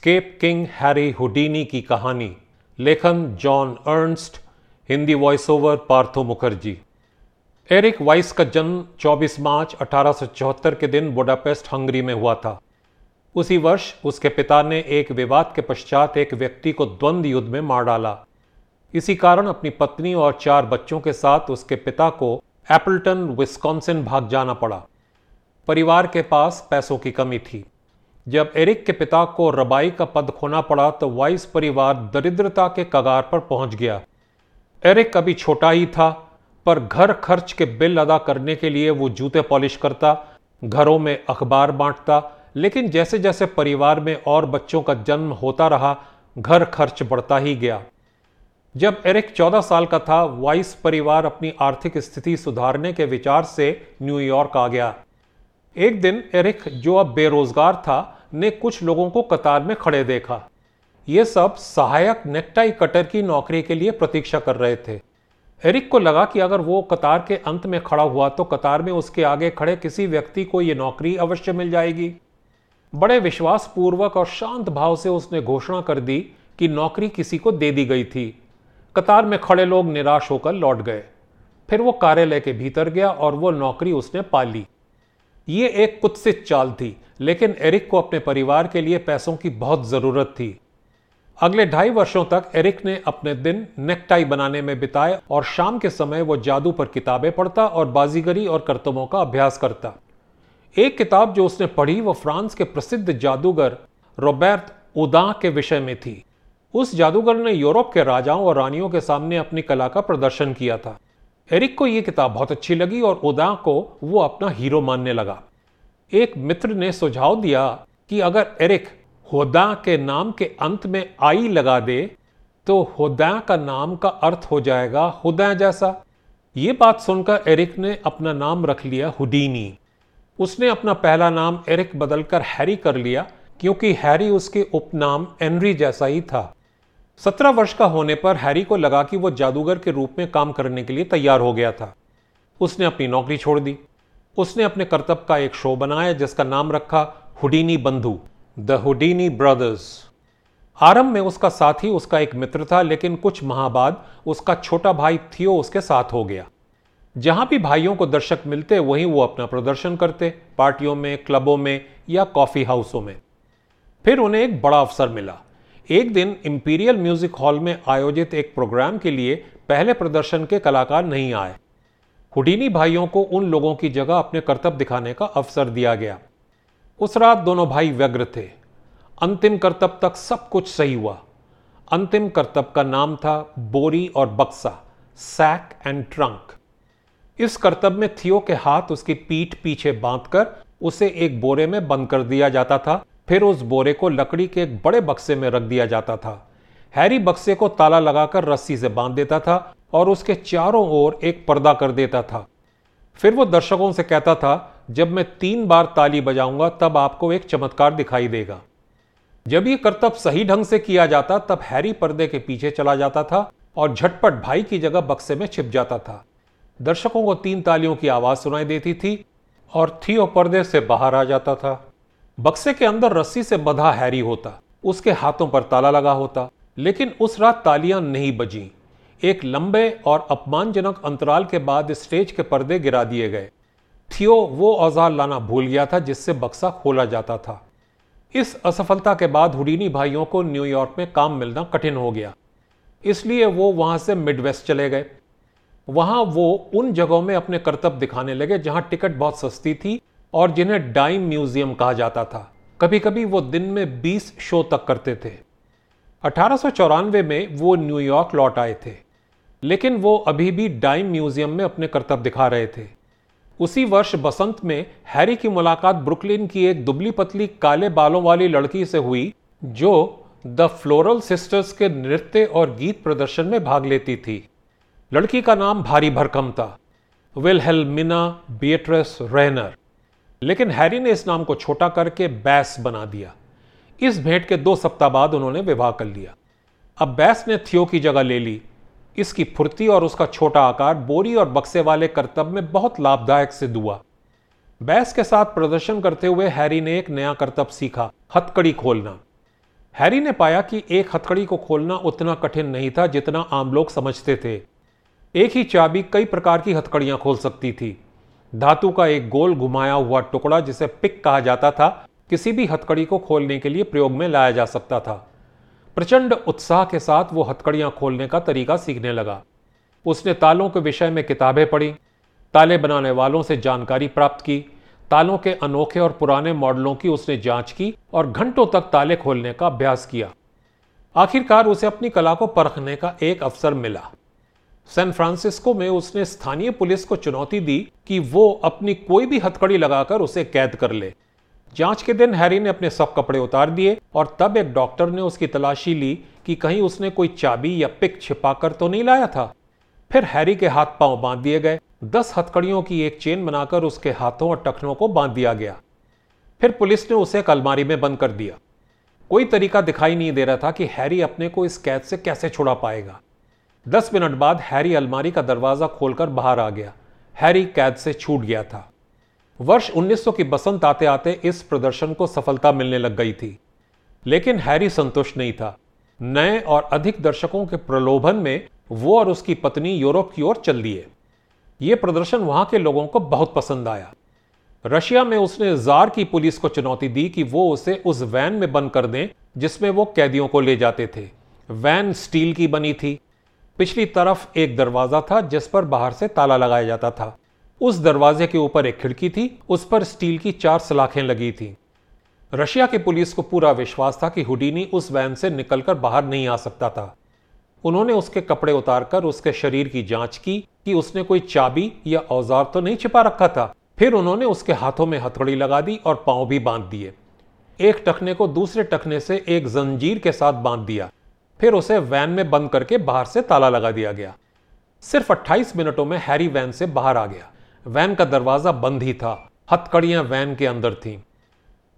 Escape king Harry Houdini की कहानी, लेखन John Ernst, Hindi voice over Partho Mukherjee. Erik Weisz का जन्म 24 मार्च अठारह सौ चौहत्तर के दिन बुडापेस्ट, हंगरी में हुआ था। उसी वर्ष उसके पिता ने एक विवाद के पश्चात एक व्यक्ति को द्वंद्व युद्ध में मार डाला। इसी कारण अपनी पत्नी और चार बच्चों के साथ उसके पिता को एपल्टन विस्कॉन्सिन भाग जाना पड़ा। परिवार के पास पैसों की कमी थी। जब एरिक के पिता को रबाई का पद खोना पड़ा तो वाइस परिवार दरिद्रता के कगार पर पहुँच गया। एरिक अभी छोटा ही था, पर घर खर्च के बिल अदा करने के लिए वो जूते पॉलिश करता, घरों में अखबार बांटता, लेकिन जैसे जैसे परिवार में और बच्चों का जन्म होता रहा, घर खर्च बढ़ता ही गया। जब एरिक 14 साल का था, वाइस परिवार अपनी आर्थिक स्थिति सुधारने के विचार से न्यूयॉर्क आ गया। एक दिन एरिक, जो अब बेरोजगार था ने कुछ लोगों को कतार में खड़े देखा। ये सब सहायक नेकटाई कटर की नौकरी के लिए प्रतीक्षा कर रहे थे। एरिक को लगा कि अगर वो कतार के अंत में खड़ा हुआ तो कतार में उसके आगे खड़े किसी व्यक्ति को ये नौकरी अवश्य मिल जाएगी। बड़े विश्वासपूर्वक और शांत भाव से उसने घोषणा कर दी कि नौकरी किसी को दे दी गई थी। कतार में खड़े लोग निराश होकर लौट गए। फिर वो कार्यालय के भीतर गया और वो नौकरी उसने पा ली ये एक कुत्सित चाल थी, लेकिन एरिक को अपने परिवार के लिए पैसों की बहुत ज़रूरत थी। अगले ढाई वर्षों तक एरिक ने अपने दिन नेकटाई बनाने में बिताए और शाम के समय वो जादू पर किताबें पढ़ता और बाजीगरी और कर्तव्यों का अभ्यास करता। एक किताब जो उसने पढ़ी वो फ्रांस के प्रसिद्ध जादूगर रोबर्ट उदा के विषय में थी। उस जादूगर ने यूरोप के राजाओं और रानियों के सामने अपनी कला का प्रदर्शन किया था। एरिक को यह किताब बहुत अच्छी लगी और उदा को वो अपना हीरो मानने लगा। एक मित्र ने सुझाव दिया कि अगर एरिक होदा के नाम के अंत में आई लगा दे तो होदा का नाम का अर्थ हो जाएगा हुदा जैसा। ये बात सुनकर एरिक ने अपना नाम रख लिया हुडीनी। उसने अपना पहला नाम एरिक बदलकर हैरी कर लिया, क्योंकि हैरी उसके उपनाम एनरी जैसा ही था। सत्रह वर्ष का होने पर हैरी को लगा कि वो जादूगर के रूप में काम करने के लिए तैयार हो गया था। उसने अपनी नौकरी छोड़ दी। उसने अपने कर्तव्य का एक शो बनाया जिसका नाम रखा हुडीनी बंधु, द हुडीनी ब्रदर्स। आरंभ में उसका साथी उसका एक मित्र था, लेकिन कुछ माह बाद उसका छोटा भाई थियो उसके साथ हो गया। जहाँ भी भाइयों को दर्शक मिलते, वहीं वो अपना प्रदर्शन करते, पार्टियों में, क्लबों में या कॉफ़ी हाउसों में। फिर उन्हें एक बड़ा अवसर मिला। एक दिन इंपीरियल म्यूज़िक हॉल में आयोजित एक प्रोग्राम के लिए पहले प्रदर्शन के कलाकार नहीं आए। हुडीनी भाइयों को उन लोगों की जगह अपने कर्तव्य दिखाने का अवसर दिया गया। उस रात दोनों भाई व्यग्र थे। अंतिम कर्तव्य तक सब कुछ सही हुआ। अंतिम कर्तव्य का नाम था बोरी और बक्सा सैक एंड ट्रंक इस कर्तव्य में थियो के हाथ उसकी पीठ पीछे बांधकर उसे एक बोरे में बंद कर दिया जाता था। फिर उस बोरे को लकड़ी के एक बड़े बक्से में रख दिया जाता था। हैरी बक्से को ताला लगाकर रस्सी से बाँध देता था और उसके चारों ओर एक पर्दा कर देता था। फिर वो दर्शकों से कहता था, जब मैं तीन बार ताली बजाऊँगा, तब आपको एक चमत्कार दिखाई देगा। जब ये कर्तव्य सही ढंग से किया जाता, तब हैरी पर्दे के पीछे चला जाता था और झटपट भाई की जगह बक्से में छिप जाता था। दर्शकों को तीन तालियों की आवाज़ सुनाई देती थी और थियो पर्दे से बाहर आ जाता था। बक्से के अंदर रस्सी से बधा हैरी होता, उसके हाथों पर ताला लगा होता, लेकिन उस रात तालियाँ नहीं बजी। एक लंबे और अपमानजनक अंतराल के बाद स्टेज के पर्दे गिरा दिए गए। थियो, वो औज़ार लाना भूल गया था जिससे बक्सा खोला जाता था। इस असफलता के बाद हुडीनी भाइयों को न्यूयॉर्क में काम मिलना कठिन हो गया। इसलिए वो वहाँ से मिडवेस्ट चले गए। वहाँ वो उन जगहों में अपने कर्तव्य दिखाने लगे जहाँ टिकट बहुत सस्ती थी और जिन्हें डाइम म्यूज़ियम कहा जाता था। कभी कभी वो दिन में 20 शो तक करते थे। अठारह सौ चौरानवे में वो न्यूयॉर्क लौट आए थे। लेकिन वो अभी भी डाइम म्यूज़ियम में अपने कर्तव्य दिखा रहे थे। उसी वर्ष बसंत में हैरी की मुलाकात ब्रुकलिन की एक दुबली पतली काले बालों वाली लड़की से हुई, जो द फ्लोरल सिस्टर्स के नृत्य और गीत प्रदर्शन में भाग लेती थी। लड़की का नाम भारी भरकम था। विलहेल्मिना बियट्रस रेनर। लेकिन हैरी ने इस नाम को छोटा करके बैस बना दिया। इस भेंट के दो सप्ताह बाद उन्होंने विवाह कर लिया। अब बैस ने थियो की जगह ले ली। इसकी फुर्ती और उसका छोटा आकार बोरी और बक्से वाले करतब में बहुत लाभदायक सिद्ध हुआ। बैस के साथ प्रदर्शन करते हुए हैरी ने एक नया करतब सीखा, हथकड़ी खोलना। हैरी ने पाया कि एक हथकड़ी को खोलना उतना कठिन नहीं था जितना आम लोग समझते थे। एक ही चाबी कई प्रकार की हथकड़ियाँ खोल सकती थी। धातु का एक गोल घुमाया हुआ टुकड़ा, जिसे पिक कहा जाता था, किसी भी हथकड़ी को खोलने के लिए प्रयोग में लाया जा सकता था। प्रचंड उत्साह के साथ वो हथकड़ियाँ खोलने का तरीका सीखने लगा। उसने तालों के विषय में किताबें पढ़ी, ताले बनाने वालों से जानकारी प्राप्त की, तालों के अनोखे और पुराने मॉडलों की उसने जाँच की और घंटों तक ताले खोलने का अभ्यास किया। आखिरकार उसे अपनी कला को परखने का एक अवसर मिला। सैन फ्रांसिस्को में उसने स्थानीय पुलिस को चुनौती दी कि वो अपनी कोई भी हथकड़ी लगाकर उसे कैद कर ले। जाँच के दिन हैरी ने अपने सब कपड़े उतार दिए और तब एक डॉक्टर ने उसकी तलाशी ली कि कहीं उसने कोई चाबी या पिक छिपाकर तो नहीं लाया था। फिर हैरी के हाथ पाँव बाँध दिए गए। दस हथकड़ियों की एक चेन बनाकर उसके हाथों और टखनों को बाँध दिया गया। फिर पुलिस ने उसे एक अलमारी में बंद कर दिया। कोई तरीका दिखाई नहीं दे रहा था कि हैरी अपने को इस कैद से कैसे छुड़ा पाएगा। दस मिनट बाद हैरी अलमारी का दरवाज़ा खोलकर बाहर आ गया। हैरी कैद से छूट गया था। वर्ष 1900 की बसंत आते आते इस प्रदर्शन को सफलता मिलने लग गई थी। लेकिन हैरी संतुष्ट नहीं था। नए और अधिक दर्शकों के प्रलोभन में वो और उसकी पत्नी यूरोप की ओर चल दिए। ये प्रदर्शन वहाँ के लोगों को बहुत पसंद आया। रशिया में उसने जार की पुलिस को चुनौती दी कि वो उसे उस वैन में बंद कर दें, जिसमें वो कैदियों को ले जाते थे। वैन स्टील की बनी थी। पिछली तरफ़ एक दरवाज़ा था जिस पर बाहर से ताला लगाया जाता था। उस दरवाजे के ऊपर एक खिड़की थी, उस पर स्टील की चार सलाखें लगी थी। रशिया की पुलिस को पूरा विश्वास था कि हुडीनी उस वैन से निकलकर बाहर नहीं आ सकता था। उन्होंने उसके कपड़े उतारकर उसके शरीर की जाँच की कि उसने कोई चाबी या औज़ार तो नहीं छिपा रखा था। फिर उन्होंने उसके हाथों में हथौड़ी लगा दी और पाँव भी बाँध दिए। एक टखने को दूसरे टखने से एक जंजीर के साथ बाँध दिया। फिर उसे वैन में बंद करके बाहर से ताला लगा दिया गया। सिर्फ़ 28 मिनटों में हैरी वैन से बाहर आ गया। वैन का दरवाज़ा बंद ही था। हथकड़ियाँ वैन के अंदर थीं।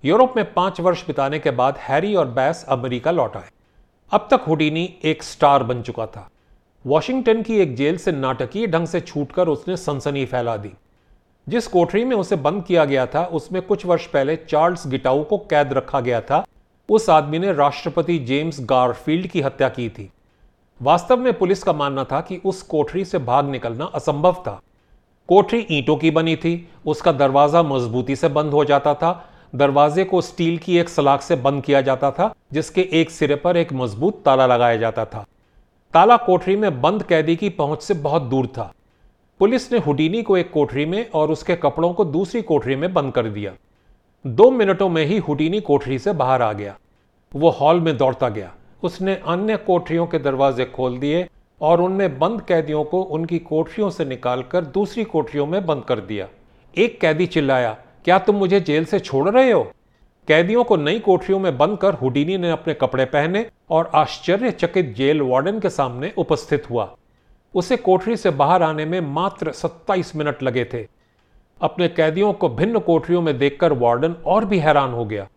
यूरोप में पाँच वर्ष बिताने के बाद हैरी और बैस अमेरिका लौट आए। अब तक हुडीनी एक स्टार बन चुका था। वॉशिंगटन की एक जेल से नाटकीय ढंग से छूटकर उसने सनसनी फैला दी। जिस कोठरी में उसे बंद किया गया था, उसमें कुछ वर्ष पहले चार्ल्स गिटाऊ को कैद रखा गया था। उस आदमी ने राष्ट्रपति जेम्स गारफील्ड की हत्या की थी। वास्तव में पुलिस का मानना था कि उस कोठरी से भाग निकलना असंभव था। कोठरी ईंटों की बनी थी, उसका दरवाज़ा मजबूती से बंद हो जाता था, दरवाजे को स्टील की एक सलाख से बंद किया जाता था, जिसके एक सिरे पर एक मज़बूत ताला लगाया जाता था। ताला कोठरी में बंद कैदी की पहुँच से बहुत दूर था। पुलिस ने हुडीनी को एक कोठरी में और उसके कपड़ों को दूसरी कोठरी में बंद कर दिया। दो मिनटों में ही हुडीनी कोठरी से बाहर आ गया। वो हॉल में दौड़ता गया। उसने अन्य कोठरियों के दरवाजे खोल दिए और उनमें बंद कैदियों को उनकी कोठरियों से निकालकर दूसरी कोठरियों में बंद कर दिया। एक कैदी चिल्लाया, क्या तुम मुझे जेल से छोड़ रहे हो? कैदियों को नई कोठरियों में बंद कर हुडीनी ने अपने कपड़े पहने और आश्चर्यचकित जेल वार्डन के सामने उपस्थित हुआ। उसे कोठरी से बाहर आने में मात्र 27 मिनट लगे थे। अपने कैदियों को भिन्न कोठरियों में देखकर वार्डन और भी हैरान हो गया।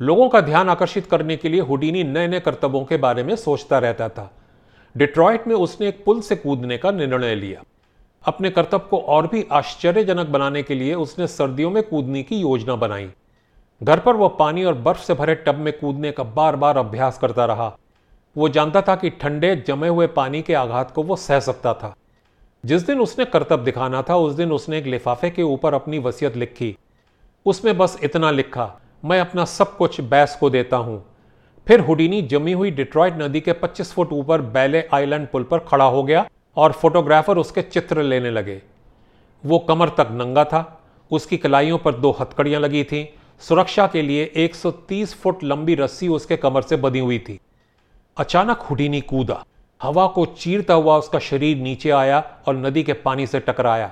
लोगों का ध्यान आकर्षित करने के लिए हुडीनी नए नए कर्तव्यों के बारे में सोचता रहता था। डिट्रॉइट में उसने एक पुल से कूदने का निर्णय लिया। अपने कर्तव्य को और भी आश्चर्यजनक बनाने के लिए उसने सर्दियों में कूदने की योजना बनाई। घर पर वह पानी और बर्फ़ से भरे टब में कूदने का बार बार अभ्यास करता रहा। वो जानता था कि ठंडे, जमे हुए पानी के आघात को वो सह सकता था। जिस दिन उसने कर्तव्य दिखाना था, उस दिन उसने एक लिफाफे के ऊपर अपनी वसीयत लिखी। उसमें बस इतना लिखा, मैं अपना सब कुछ बैस को देता हूँ। फिर हुडीनी जमी हुई डिट्रॉइट नदी के 25 फुट ऊपर बैले आइलैंड पुल पर खड़ा हो गया और फोटोग्राफर उसके चित्र लेने लगे। वो कमर तक नंगा था, उसकी कलाइयों पर दो हथकड़ियाँ लगी थीं, सुरक्षा के लिए 130 फुट लंबी रस्सी उसके कमर से बंधी हुई थी। अचानक हुडीनी कूदा। हवा को चीरता हुआ उसका शरीर नीचे आया और नदी के पानी से टकराया।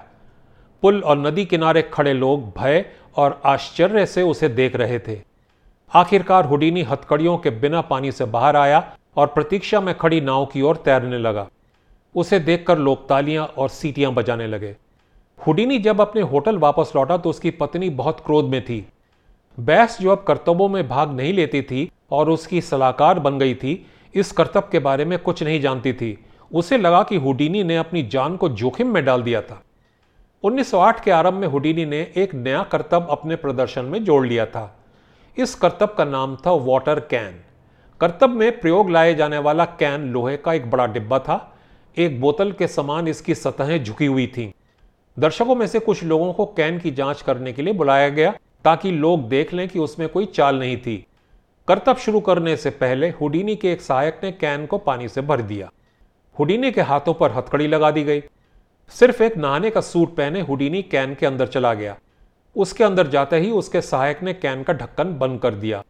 पुल और नदी किनारे खड़े लोग भय और आश्चर्य से उसे देख रहे थे। आखिरकार हुडीनी हथकड़ियों के बिना पानी से बाहर आया और प्रतीक्षा में खड़ी नाव की ओर तैरने लगा। उसे देखकर लोग तालियाँ और सीटियाँ बजाने लगे। हुडीनी जब अपने होटल वापस लौटा तो उसकी पत्नी बहुत क्रोध में थी। बैस जो अब कर्तव्यों में भाग नहीं लेती थी और उसकी सलाहकार बन गई थी इस करतब के बारे में कुछ नहीं जानती थी। उसे लगा कि हुडीनी ने अपनी जान को जोखिम में डाल दिया था। 1908 के आरंभ में हुडीनी ने एक नया करतब अपने प्रदर्शन में जोड़ लिया था। इस करतब का नाम था वाटर कैन। करतब में प्रयोग लाए जाने वाला कैन लोहे का एक बड़ा डिब्बा था। एक बोतल के समान इसकी सतहें झुकी हुई थीं। दर्शकों में से कुछ लोगों को कैन की जाँच करने के लिए बुलाया गया ताकि लोग देख लें कि उसमें कोई चाल नहीं थी। करतब शुरू करने से पहले हुडीनी के एक सहायक ने कैन को पानी से भर दिया। हुडीनी के हाथों पर हथकड़ी लगा दी गई। सिर्फ़ एक नहाने का सूट पहने हुडीनी कैन के अंदर चला गया। उसके अंदर जाते ही उसके सहायक ने कैन का ढक्कन बंद कर दिया।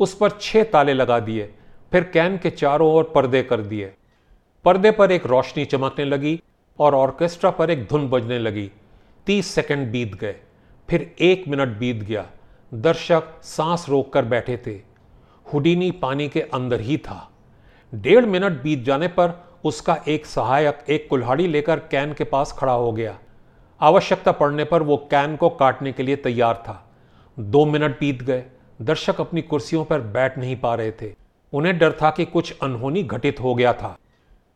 उस पर छह ताले लगा दिए। फिर कैन के चारों ओर पर्दे कर दिए। पर्दे पर एक रोशनी चमकने लगी और ऑर्केस्ट्रा पर एक धुन बजने लगी। तीस सेकंड बीत गए। फिर एक मिनट बीत गया। दर्शक सांस रोककर बैठे थे। हुडीनी पानी के अंदर ही था। डेढ़ मिनट बीत जाने पर उसका एक सहायक एक कुल्हाड़ी लेकर कैन के पास खड़ा हो गया। आवश्यकता पड़ने पर वो कैन को काटने के लिए तैयार था। दो मिनट बीत गए। दर्शक अपनी कुर्सियों पर बैठ नहीं पा रहे थे। उन्हें डर था कि कुछ अनहोनी घटित हो गया था।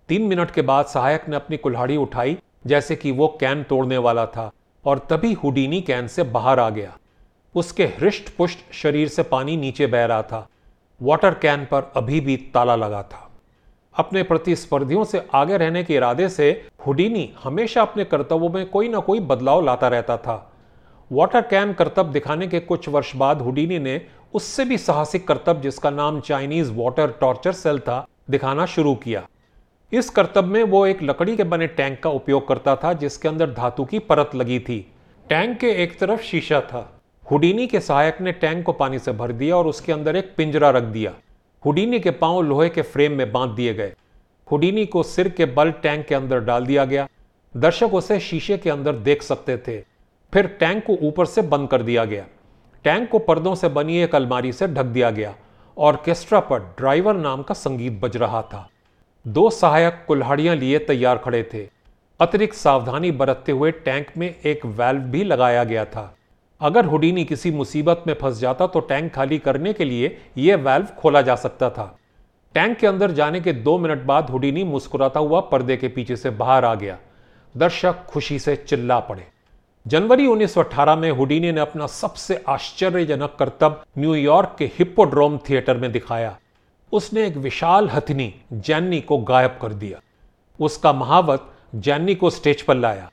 तीन मिनट के बाद सहायक ने अपनी कुल्हाड़ी उठाई, जैसे कि वो कैन तोड़ने वाला था, और तभी हुडीनी कैन से बाहर आ गया। उसके हृष्ट पुष्ट शरीर से पानी नीचे बह रहा था। वाटर कैन पर अभी भी ताला लगा था। अपने प्रतिस्पर्धियों से आगे रहने के इरादे से हुडीनी हमेशा अपने कर्तव्यों में कोई ना कोई बदलाव लाता रहता था। वाटर कैन कर्तव्य दिखाने के कुछ वर्ष बाद हुडीनी ने उससे भी साहसिक कर्तव्य, जिसका नाम चाइनीज़ वाटर टॉर्चर सेल था, दिखाना शुरू किया। इस कर्तव्य में वो एक लकड़ी के बने टैंक का उपयोग करता था, जिसके अंदर धातु की परत लगी थी। टैंक के एक तरफ़ शीशा था। हुडीनी के सहायक ने टैंक को पानी से भर दिया और उसके अंदर एक पिंजरा रख दिया। हुडीनी के पाँव लोहे के फ्रेम में बाँध दिए गए। हुडीनी को सिर के बल टैंक के अंदर डाल दिया गया। दर्शक उसे शीशे के अंदर देख सकते थे। फिर टैंक को ऊपर से बंद कर दिया गया। टैंक को पर्दों से बनी एक अलमारी से ढक दिया गया ऑर्केस्ट्रा पर ड्राइवर नाम का संगीत बज रहा था। दो सहायक कुल्हाड़ियाँ लिए तैयार खड़े थे। अतिरिक्त सावधानी बरतते हुए टैंक में एक वेल्व भी लगाया गया था। अगर हुडीनी किसी मुसीबत में फंस जाता तो टैंक खाली करने के लिए यह वाल्व खोला जा सकता था। टैंक के अंदर जाने के दो मिनट बाद हुडीनी मुस्कुराता हुआ पर्दे के पीछे से बाहर आ गया। दर्शक खुशी से चिल्ला पड़े। जनवरी 1918 में हुडीनी ने अपना सबसे आश्चर्यजनक कर्तव्य न्यूयॉर्क के हिप्पोड्रोम थिएटर में दिखाया। उसने एक विशाल हथनी जैनी को गायब कर दिया। उसका महावत जैनी को स्टेज पर लाया।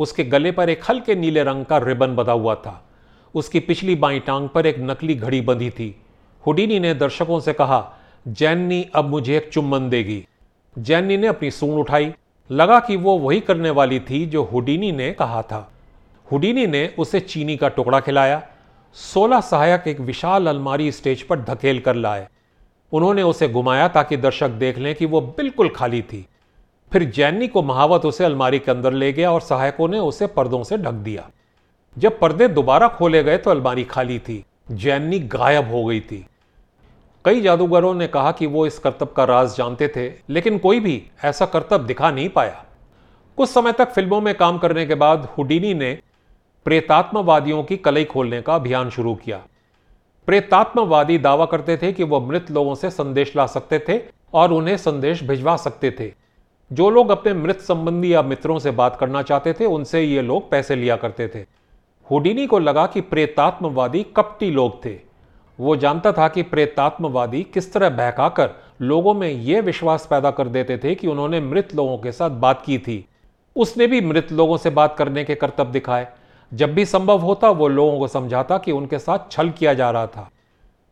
उसके गले पर एक हल्के नीले रंग का रिबन बंधा हुआ था। उसकी पिछली बाई टांग पर एक नकली घड़ी बंधी थी। हुडीनी ने दर्शकों से कहा, जैनी अब मुझे एक चुम्बन देगी। जैनी ने अपनी सूंड उठाई। लगा कि वो वही करने वाली थी जो हुडीनी ने कहा था। हुडीनी ने उसे चीनी का टुकड़ा खिलाया। सोलह सहायक एक विशाल अलमारी स्टेज पर धकेल कर लाए। उन्होंने उसे घुमाया ताकि दर्शक देख लें कि वो बिल्कुल खाली थी। फिर जैनी को महावत उसे अलमारी के अंदर ले गया और सहायकों ने उसे पर्दों से ढक दिया। जब पर्दे दोबारा खोले गए तो अलमारी खाली थी। जैनी गायब हो गई थी। कई जादूगरों ने कहा कि वो इस कर्तव्य का राज जानते थे, लेकिन कोई भी ऐसा कर्तव्य दिखा नहीं पाया। कुछ समय तक फ़िल्मों में काम करने के बाद हुडीनी ने प्रेतात्मवादियों की कलई खोलने का अभियान शुरू किया। प्रेतात्मवादी दावा करते थे कि वह मृत लोगों से संदेश ला सकते थे और उन्हें संदेश भिजवा सकते थे। जो लोग अपने मृत संबंधी या मित्रों से बात करना चाहते थे, उनसे ये लोग पैसे लिया करते थे। हुडीनी को लगा कि प्रेतात्मवादी कपटी लोग थे। वो जानता था कि प्रेतात्मवादी किस तरह बहकाकर लोगों में यह विश्वास पैदा कर देते थे कि उन्होंने मृत लोगों के साथ बात की थी। उसने भी मृत लोगों से बात करने के कर्तव्य दिखाए। जब भी संभव होता, वो लोगों को समझाता कि उनके साथ छल किया जा रहा था।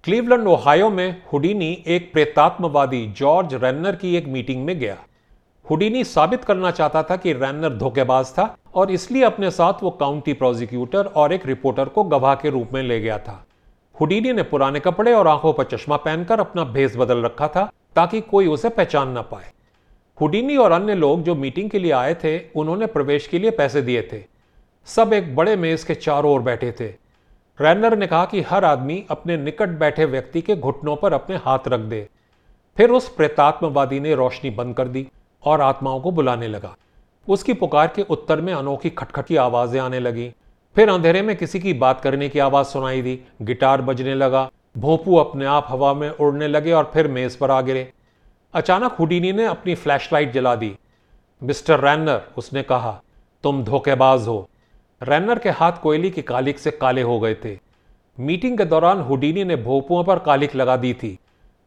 क्लीवलैंड, ओहायो में हुडीनी एक प्रेतात्मवादी जॉर्ज रेनर की एक मीटिंग में गया। हुडीनी साबित करना चाहता था कि रैनर धोखेबाज था और इसलिए अपने साथ वो काउंटी प्रोसिक्यूटर और एक रिपोर्टर को गवाह के रूप में ले गया था। हुडीनी ने पुराने कपड़े और आँखों पर चश्मा पहनकर अपना भेस बदल रखा था ताकि कोई उसे पहचान ना पाए। हुडीनी और अन्य लोग जो मीटिंग के लिए आए थे, उन्होंने प्रवेश के लिए पैसे दिए थे। सब एक बड़े मेज के चारों ओर बैठे थे। रैनर ने कहा कि हर आदमी अपने निकट बैठे व्यक्ति के घुटनों पर अपने हाथ रख दे। फिर उस प्रेतात्मवादी ने रोशनी बंद कर दी। और आत्माओं को बुलाने लगा। उसकी पुकार के उत्तर में अनोखी खटखट आवाज़ें आने लगी। फिर अंधेरे में किसी की बात करने की आवाज़ सुनाई दी। गिटार बजने लगा, भोपू अपने आप हवा में उड़ने लगे और फिर मेज पर आ गिरे। अचानक हुडीनी ने अपनी फ्लैशलाइट जला दी। मिस्टर रैनर, उसने कहा, तुम धोखेबाज हो। रैनर के हाथ कोयली की कालिक से काले हो गए थे। मीटिंग के दौरान हुडीनी ने भोपुओं पर कालिक लगा दी थी।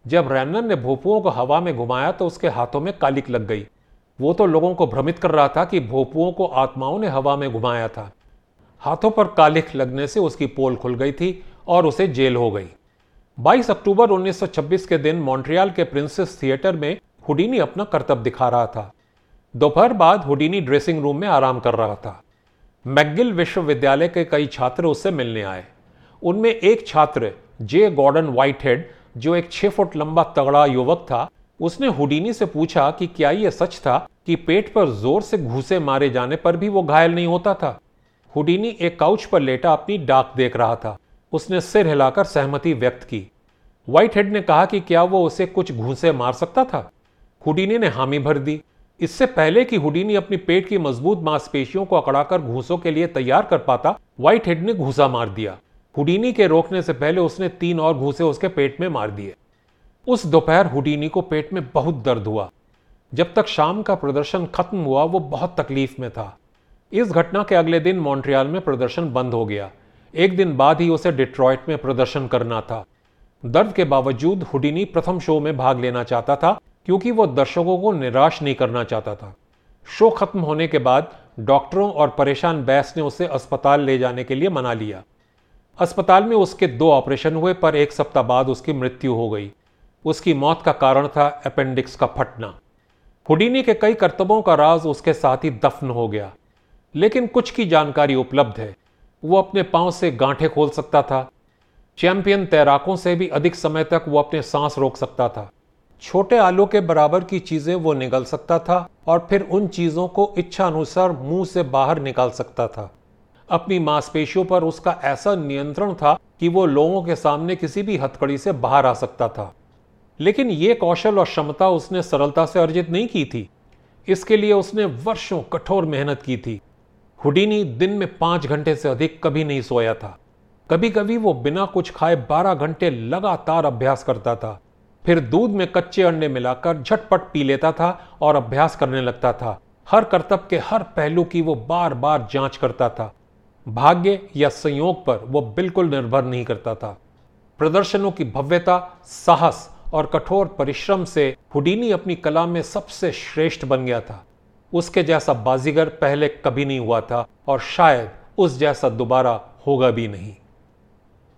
जब रैनन ने भोपुओं को हवा में घुमाया तो उसके हाथों में कालिक लग गई। वो तो लोगों को भ्रमित कर रहा था कि भोपुओं को आत्माओं ने हवा में घुमाया था। हाथों पर कालिक लगने से उसकी पोल खुल गई थी और उसे जेल हो गई। 22 अक्टूबर 1926 के दिन मॉन्ट्रियल के प्रिंसेस थिएटर में हुडीनी अपना कर्तव्य दिखा रहा था। दोपहर बाद हुडीनी ड्रेसिंग रूम में आराम कर रहा था। मैगिल विश्वविद्यालय के कई छात्र उससे मिलने आए। उनमें एक छात्र, जे गॉर्डन व्हाइटहेड जो एक छह फुट लंबा तगड़ा युवक था, उसने हुडीनी से पूछा कि क्या यह सच था कि पेट पर ज़ोर से घूसे मारे जाने पर भी वो घायल नहीं होता था? हुडीनी एक काउच पर लेटा अपनी डाक देख रहा था। उसने सिर हिलाकर सहमति व्यक्त की। व्हाइट हेड ने कहा कि क्या वो उसे कुछ घूसे मार सकता था? हुडीनी ने हामी भर दी। इससे पहले कि हुडीनी अपनी पेट की मज़बूत मांसपेशियों को अकड़ाकर घूसों के लिए तैयार कर पाता व्हाइट हेड ने घूसा मार दिया। हुडीनी के रोकने से पहले उसने तीन और घूसे उसके पेट में मार दिए। उस दोपहर हुडीनी को पेट में बहुत दर्द हुआ। जब तक शाम का प्रदर्शन खत्म हुआ, वो बहुत तकलीफ़ में था। इस घटना के अगले दिन मॉन्ट्रियल में प्रदर्शन बंद हो गया। एक दिन बाद ही उसे डिट्रॉयट में प्रदर्शन करना था। दर्द के बावजूद हुडीनी प्रथम शो में भाग लेना चाहता था, क्योंकि वो दर्शकों को निराश नहीं करना चाहता था। शो खत्म होने के बाद डॉक्टरों और परेशान बैस ने उसे अस्पताल ले जाने के लिए मना लिया। अस्पताल में उसके दो ऑपरेशन हुए, पर एक सप्ताह बाद उसकी मृत्यु हो गई। उसकी मौत का कारण था अपेंडिक्स का फटना। हुडीनी के कई कर्तव्यों का राज उसके साथ ही दफन हो गया। लेकिन कुछ की जानकारी उपलब्ध है। वो अपने पाँव से गांठे खोल सकता था। चैंपियन तैराकों से भी अधिक समय तक वो अपने सांस रोक सकता था। छोटे आलू के बराबर की चीज़ें वो निगल सकता था और फिर उन चीज़ों को इच्छा अनुसार मुँह से बाहर निकाल सकता था। अपनी मांसपेशियों पर उसका ऐसा नियंत्रण था कि वो लोगों के सामने किसी भी हथकड़ी से बाहर आ सकता था। लेकिन ये कौशल और क्षमता उसने सरलता से अर्जित नहीं की थी। इसके लिए उसने वर्षों कठोर मेहनत की थी। हुडीनी दिन में पाँच घंटे से अधिक कभी नहीं सोया था। कभी कभी वो बिना कुछ खाए बारह घंटे लगातार अभ्यास करता था। फिर दूध में कच्चे अंडे मिलाकर झटपट पी लेता था और अभ्यास करने लगता था। हर कर्तव्य के हर पहलू की वो बार बार जाँच करता था। भाग्य या संयोग पर वह बिल्कुल निर्भर नहीं करता था। प्रदर्शनों की भव्यता, साहस और कठोर परिश्रम से हुडीनी अपनी कला में सबसे श्रेष्ठ बन गया था। उसके जैसा बाजीगर पहले कभी नहीं हुआ था और शायद उस जैसा दोबारा होगा भी नहीं।